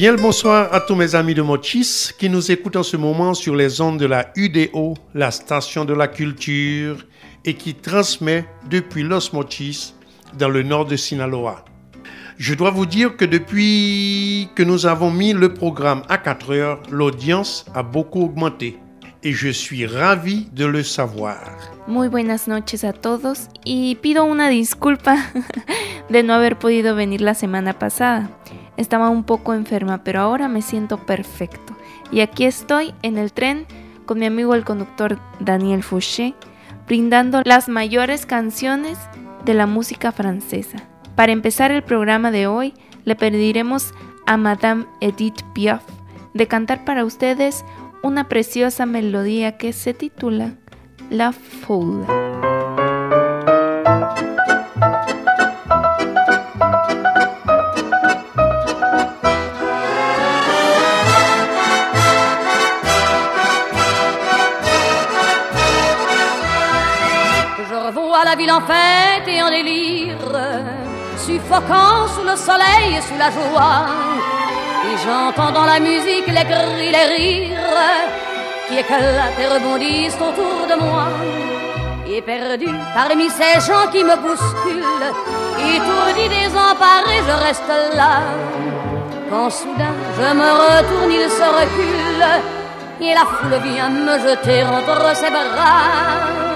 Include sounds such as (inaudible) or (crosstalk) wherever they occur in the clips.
Bien le bonsoir à tous mes amis de Mochis qui nous écoutent en ce moment sur les ondes de la UDO, la station de la culture, et qui transmet depuis Los Mochis dans le nord de Sinaloa. Je dois vous dire que depuis que nous avons mis le programme à 4 heures, l'audience a beaucoup augmenté et je suis ravi de le savoir. Muy buenas noches a todos y pido una disculpa (laughs) de no haber podido venir la semana pasada. Estaba un poco enferma, pero ahora me siento perfecto. Y aquí estoy en el tren con mi amigo el conductor Daniel Fouché, brindando las mayores canciones de la música francesa. Para empezar el programa de hoy, le pediremos a Madame Edith Piaf de cantar para ustedes una preciosa melodía que se titula La Foule. Ville en fête et en délire, suffoquant sous le soleil et sous la joie. Et j'entends dans la musique les cris, les rires qui éclatent et rebondissent autour de moi. Et perdu parmi ces gens qui me bousculent, étourdi, désemparé, je reste là. Quand soudain je me retourne, il se recule, et la foule vient me jeter entre ses bras.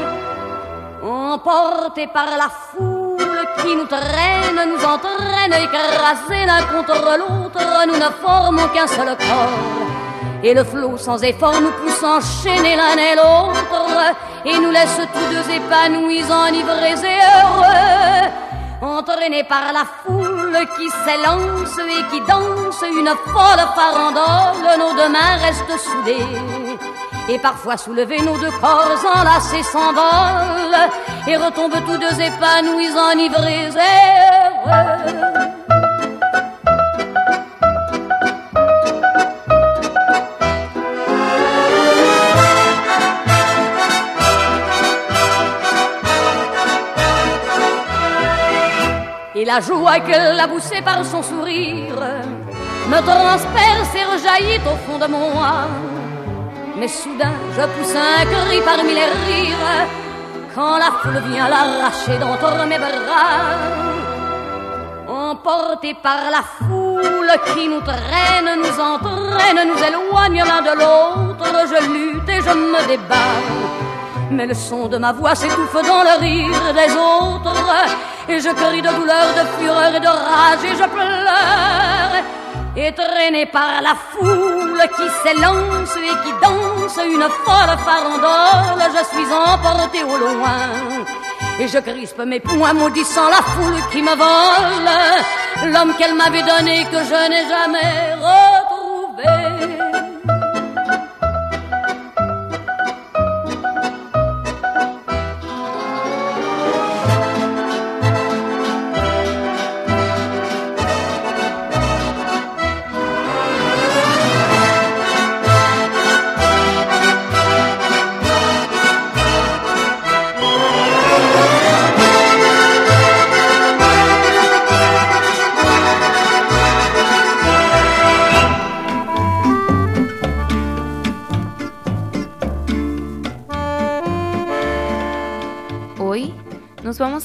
Emportés par la foule qui nous traîne, nous entraîne, écrasés l'un contre l'autre, nous ne formons qu'un seul corps. Et le flot sans effort nous pousse enchaîner l'un et l'autre, et nous laisse tous deux épanouis, enivrés et heureux. Entraînés par la foule qui s'élance et qui danse une folle farandole, nos deux mains restent soudées. Et parfois soulevés, nos deux corps enlacés s'envolent et retombent tous deux épanouis, enivrés et heureux. Et la joie qu'elle a poussée par son sourire me transperce et rejaillit au fond de moi. Mais soudain, je pousse un cri parmi les rires quand la foule vient l'arracher d'entre mes bras. Emportés par la foule qui nous traîne, nous entraîne, nous éloigne l'un de l'autre, je lutte et je me débat. Mais le son de ma voix s'étouffe dans le rire des autres, et je crie de douleur, de fureur et de rage, et je pleure. Et traîné par la foule qui s'élance et qui danse une folle farandole, je suis emporté au loin. Et je crispe mes poings maudissant la foule qui me vole, l'homme qu'elle m'avait donné que je n'ai jamais retrouvé.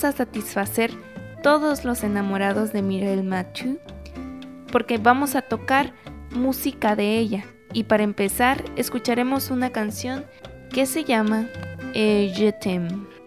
A satisfacer todos los enamorados de Mireille Mathieu porque vamos a tocar música de ella y para empezar escucharemos una canción que se llama eh, Je.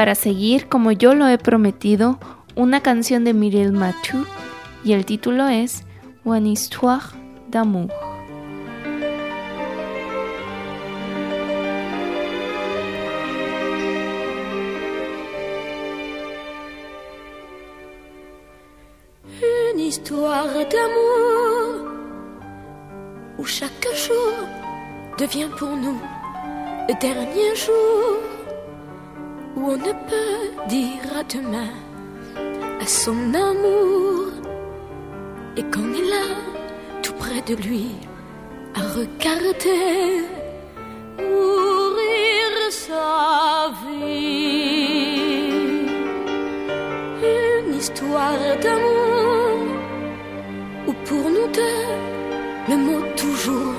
Para seguir, como yo lo he prometido, una canción de Mireille Mathieu y el título es Une histoire d'amour. Une histoire d'amour où chaque jour devient pour nous le dernier jour où on ne peut dire à demain à son amour et qu'on est là tout près de lui à regarder mourir sa vie une histoire d'amour où pour nous deux le mot toujours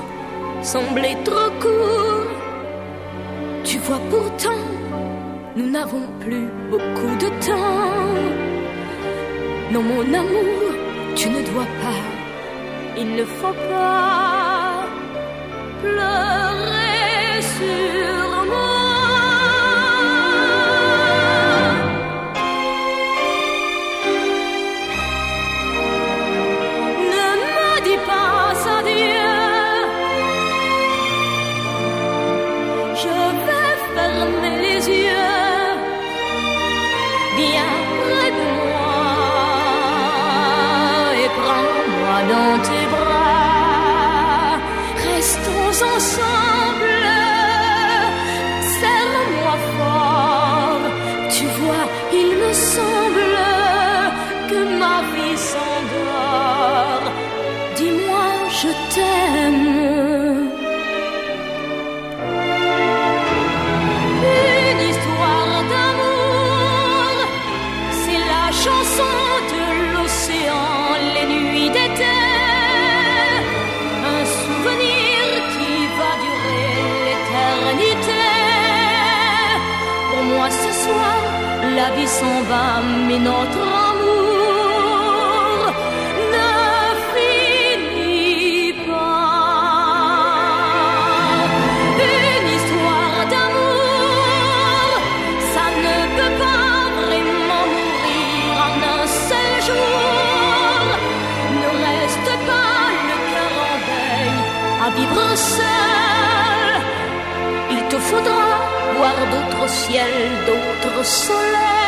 semblait trop court. Tu vois pourtant, nous n'avons plus beaucoup de temps. Non mon amour, tu ne dois pas, il ne faut pas pleurer sur mais notre amour ne finit pas. Une histoire d'amour, ça ne peut pas vraiment mourir en un seul jour. Ne reste pas le cœur en deuil à vivre seul. Il te faudra voir d'autres ciels, d'autres soleils.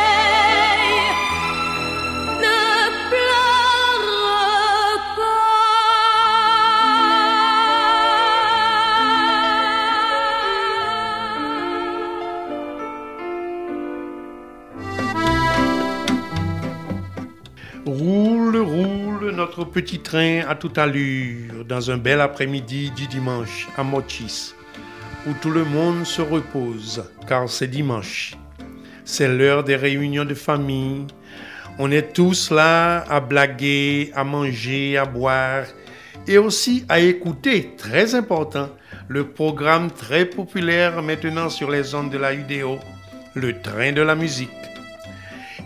Petit train à toute allure dans un bel après-midi du dimanche à Mochis, où tout le monde se repose, car c'est dimanche. C'est l'heure des réunions de famille. On est tous là à blaguer, à manger, à boire et aussi à écouter, très important, le programme très populaire maintenant sur les ondes de la UDO, le train de la musique.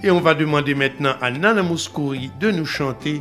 Et on va demander maintenant à Nana Mouskouri de nous chanter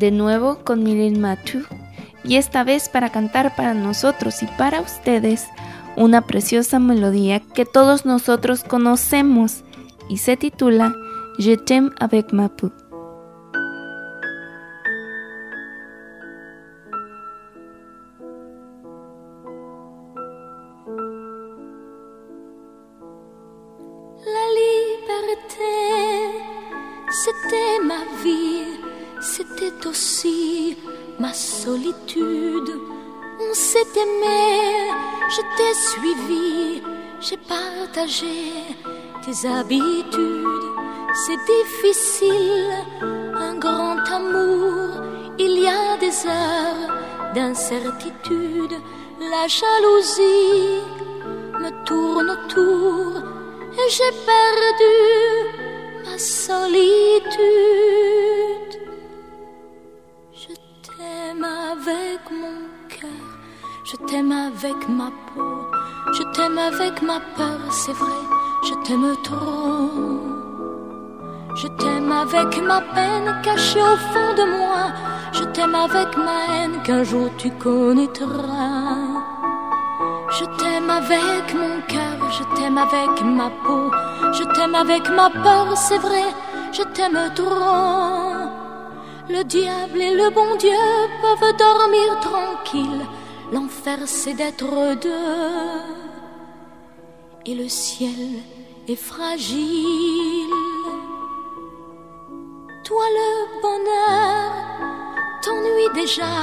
de nuevo con Milen Matu y esta vez para cantar para nosotros y para ustedes una preciosa melodía que todos nosotros conocemos y se titula Je t'aime avec ma. Partagé tes habitudes. C'est difficile, un grand amour, il y a des heures d'incertitude. La jalousie me tourne autour et j'ai perdu ma solitude. Je t'aime avec mon cœur, je t'aime avec ma peau, je t'aime avec ma peur, c'est vrai, je t'aime trop. Je t'aime avec ma peine cachée au fond de moi, je t'aime avec ma haine qu'un jour tu connaîtras. Je t'aime avec mon cœur, je t'aime avec ma peau, je t'aime avec ma peur, c'est vrai, je t'aime trop. Le diable et le bon Dieu peuvent dormir tranquilles, l'enfer c'est d'être deux. Et le ciel est fragile. Toi le bonheur t'ennuie déjà,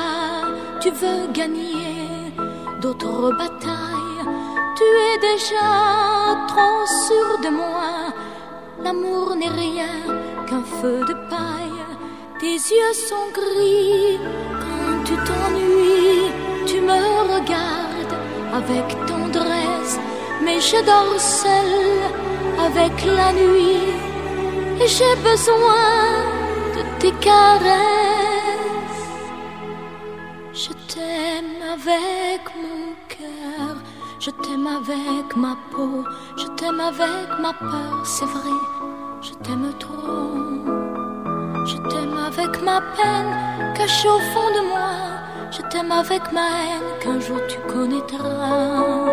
tu veux gagner d'autres batailles. Tu es déjà trop sûr de moi. L'amour n'est rien qu'un feu de paille. Tes yeux sont gris me regardes avec tendresse, mais je dors seule avec la nuit. Et j'ai besoin de tes caresses. Je t'aime avec mon cœur, je t'aime avec ma peau, je t'aime avec ma peur, c'est vrai, je t'aime trop. Je t'aime avec ma peine cachée au fond de moi, je t'aime avec ma haine qu'un jour tu connaîtras.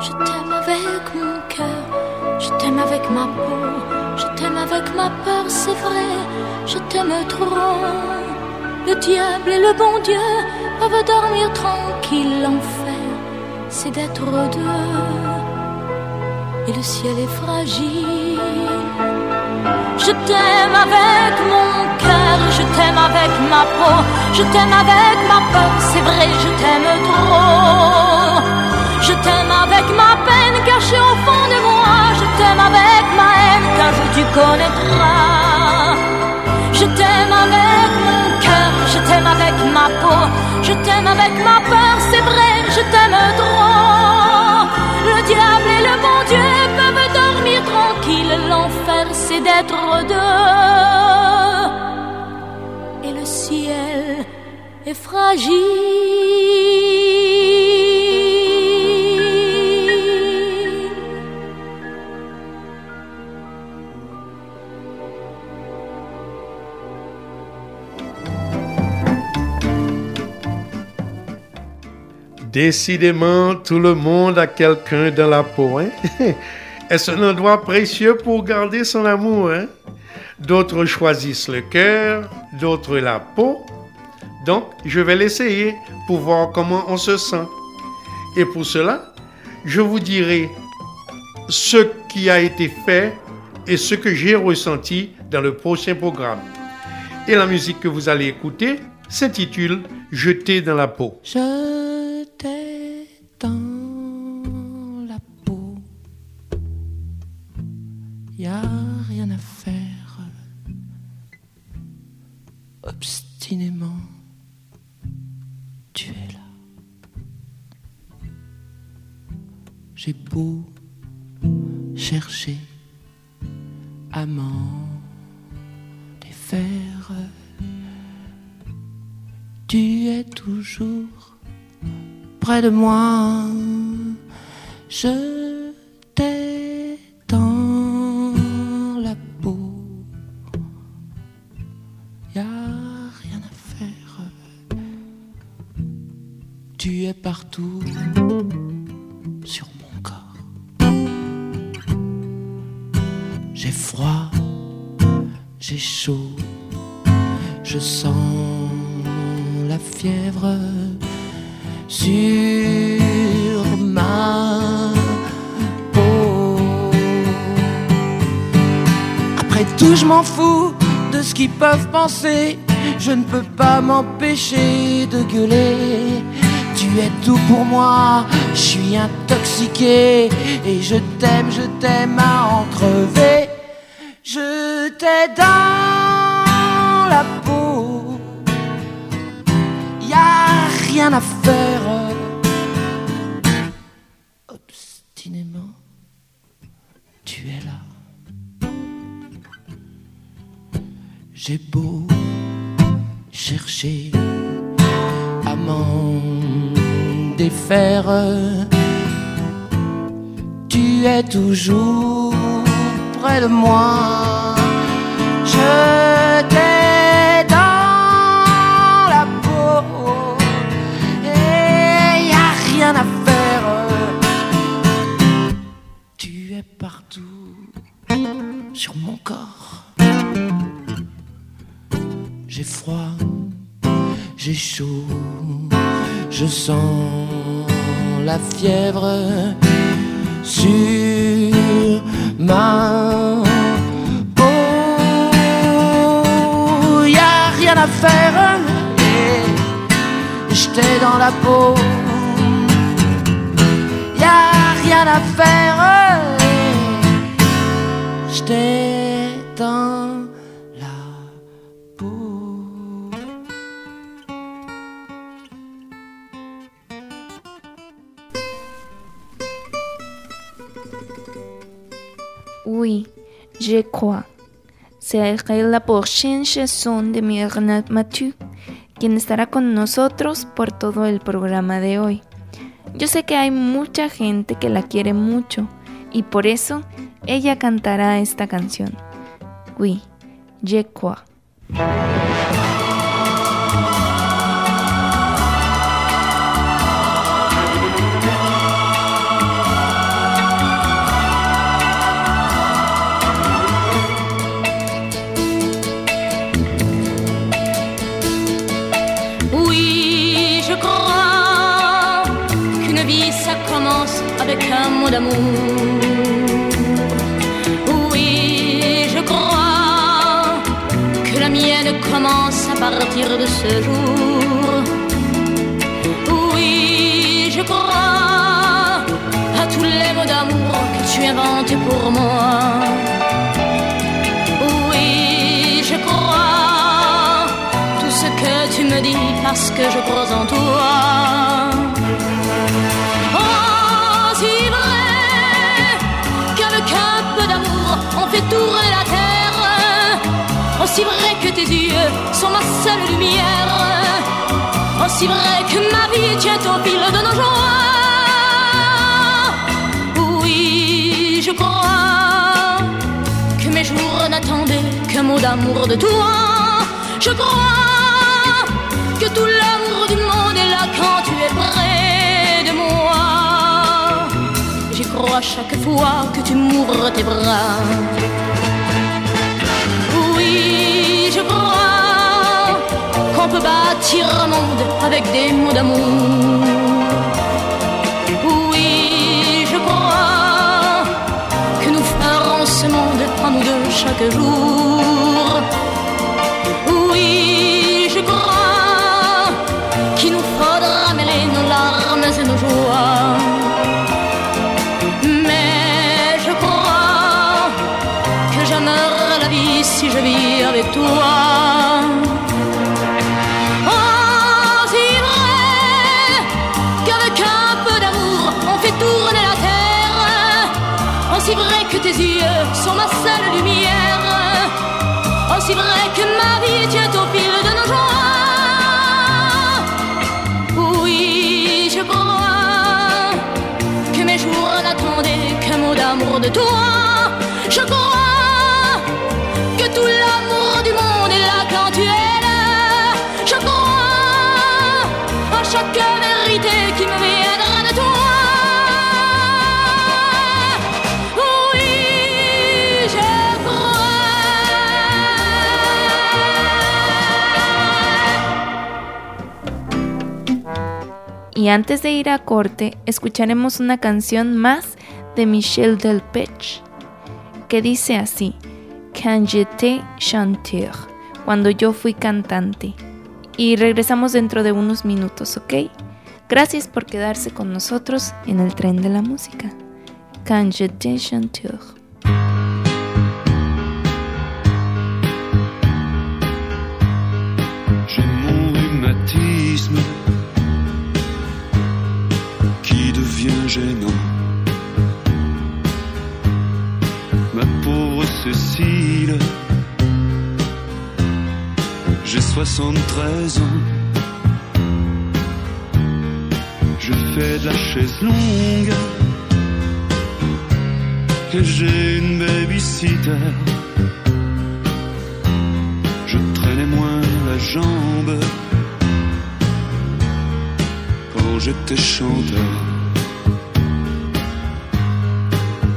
Je t'aime avec mon cœur, je t'aime avec ma peau, je t'aime avec ma peur, c'est vrai, je t'aime trop. Le diable et le bon Dieu peuvent dormir tranquille. L'enfer, c'est d'être deux. Et le ciel est fragile. Je t'aime avec mon cœur, je t'aime avec ma peau, je t'aime avec ma peur, c'est vrai, je t'aime trop. Je t'aime avec ma peine cachée au fond de moi, je t'aime avec ma haine qu'un jour tu connaîtras. Je t'aime avec mon cœur, je t'aime avec ma peau, je t'aime avec ma peur, c'est vrai, je t'aime trop. L'enfer c'est d'être deux. Et le ciel est fragile. Décidément, tout le monde a quelqu'un dans la peau. Hein? (laughs) Est-ce un endroit précieux pour garder son amour hein? D'autres choisissent le cœur, d'autres la peau. Donc, je vais l'essayer pour voir comment on se sent. Et pour cela, je vous dirai ce qui a été fait et ce que j'ai ressenti dans le prochain programme. Et la musique que vous allez écouter s'intitule Jeter dans la peau. Obstinément, tu es là. J'ai beau chercher à m'en défaire, tu es toujours près de moi. Je je m'en fous de ce qu'ils peuvent penser. Je ne peux pas m'empêcher de gueuler. Tu es tout pour moi, je suis intoxiqué et je t'aime, je t'aime à en crever. Je t'ai dans la peau, y a rien à faire. J'ai beau chercher à m'en défaire, tu es toujours près de moi. Je t'ai sens la fièvre sur ma peau. Y a rien à faire, et j'étais dans la peau. Y a rien à faire, Oui, je crois. Será la prochaine chanson de mi hermana Mathieu, quien estará con nosotros por todo el programa de hoy. Yo sé que hay mucha gente que la quiere mucho y por eso ella cantará esta canción. Oui, je crois. D'amour. Oui, je crois que la mienne commence à partir de ce jour. Oui, je crois à tous les mots d'amour que tu inventes pour moi. Oui, je crois tout ce que tu me dis parce que je crois en toi. Aussi vrai que tes yeux sont ma seule lumière. Aussi vrai que ma vie tient au fil de nos joies. Oui, je crois que mes jours n'attendaient qu'un mot d'amour de toi. Je crois que tout l'amour du monde est là quand tu es près de moi. J'y crois chaque fois que tu m'ouvres tes bras. Peut bâtir un monde avec des mots d'amour. Oui, je crois que nous ferons ce monde en nous deux chaque jour. Oui, je crois qu'il nous faudra mêler nos larmes et nos joies. Mais je crois que j'aimerais la vie si je vis avec toi. Tes yeux sont ma seule lumière. Aussi vrai que ma vie tient au fil de nos joies. Oui, je crois que mes jours n'attendaient qu'un mot d'amour de toi. Y antes de ir a corte, escucharemos una canción más de Michelle Delpech, que dice así, Quand j'étais chanteur, cuando yo fui cantante. Y regresamos dentro de unos minutos, ¿ok? Gracias por quedarse con nosotros en el tren de la música. Quand j'étais chanteur. Ma pauvre Cécile, j'ai 73 ans. Je fais de la chaise longue et j'ai une babysitter. Je traînais moins la jambe quand j'étais chanteur.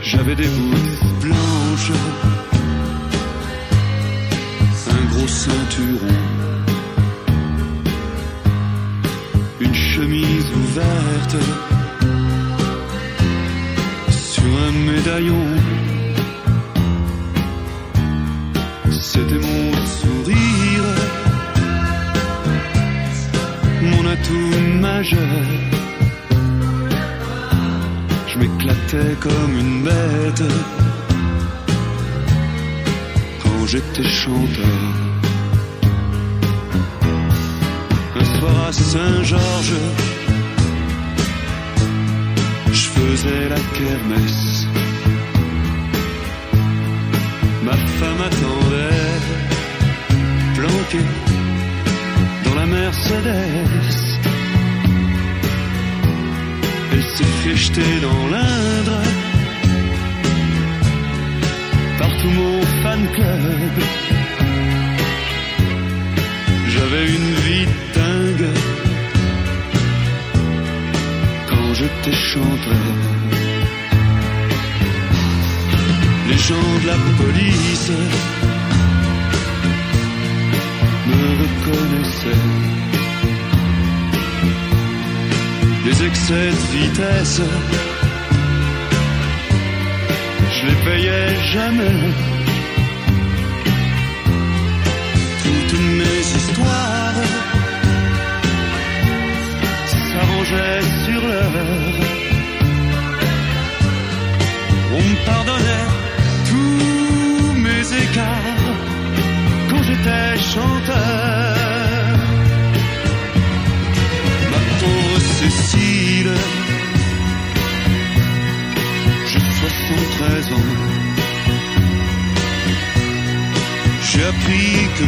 J'avais des boules un gros ceinturon, une chemise ouverte. Sur un médaillon. C'était mon sourire, mon atout majeur. Je m'éclatais comme une bête j'étais chanteur. Un soir à Saint-Georges, je faisais la kermesse. Ma femme attendait, planquée dans la Mercedes. Elle s'est fait jeter dans l'Indre mon fan club. J'avais une vie dingue quand j'étais chanteur. Les gens de la police me reconnaissaient. Les excès de vitesse, les payais jamais. Toutes mes histoires s'arrangeaient sur l'heure. On me pardonnait tous mes écarts quand j'étais chanteur. Ma pauvre Cécile, j'ai 73 ans. J'ai appris que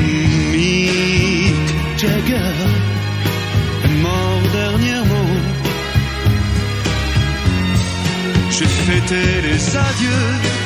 Mick Jagger est mort dernièrement. J'ai fêté les adieux